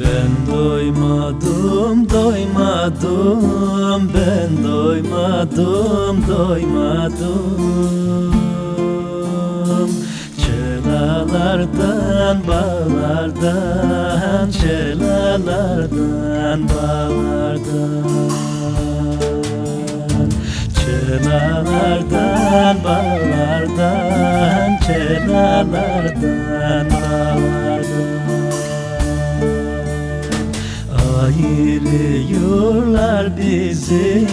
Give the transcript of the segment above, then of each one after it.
Ben doymadım, doymadım. Ben doymadım, doymadım. Çelalardan, bağlardan. Çelalardan, bağlardan. Çelalardan, bağlardan. Çelalardan, Ayırıyorlar bizi,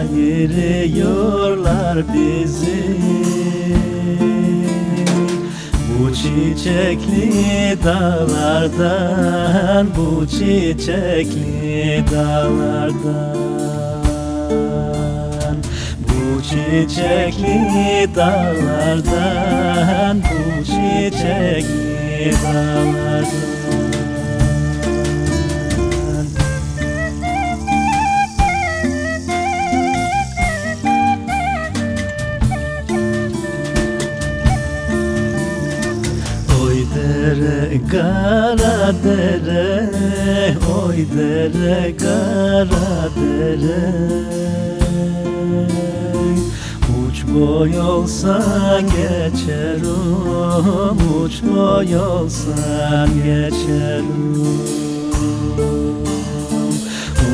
ayırıyorlar bizi. Bu çiçekli dağlardan, bu çiçekli dağlardan. Bu çiçekli dağlardan, bu çiçekli dağlardan kara dere Oy dere kara dere. Uç boy olsan geçerim Uç boy olsan geçerim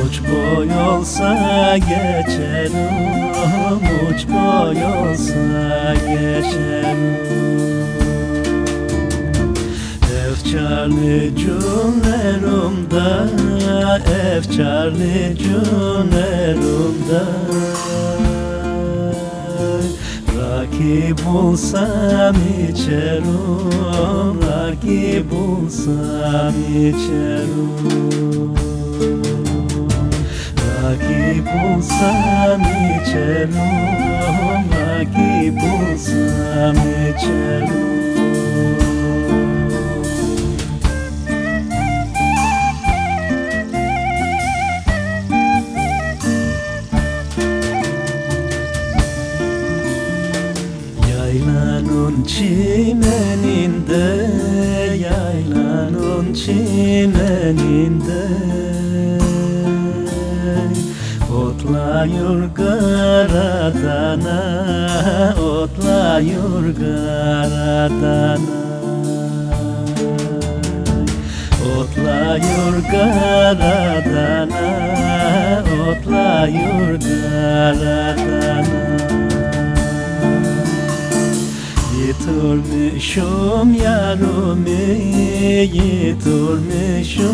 Uç boy olsa geçerim Uç boy olsa geçerim Efkarlı cümlerumda Efkarlı cümlerumda Rakip bulsam içerim Rakip bulsam içerim Rakip bulsam içerim Rakip bulsam içerim Yaylanın çimeninde Yaylanın çimeninde. Otlayır karadana Otlayır karadana Otlayır karadana Otlayır karadana Yitirmişim yarımı Yitirmişim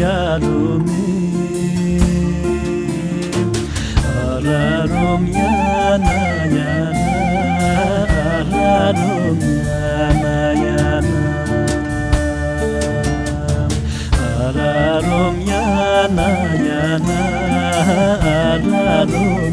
yarımı Ararım yana yana Ararım yana yana. Ararım yana yana Ararım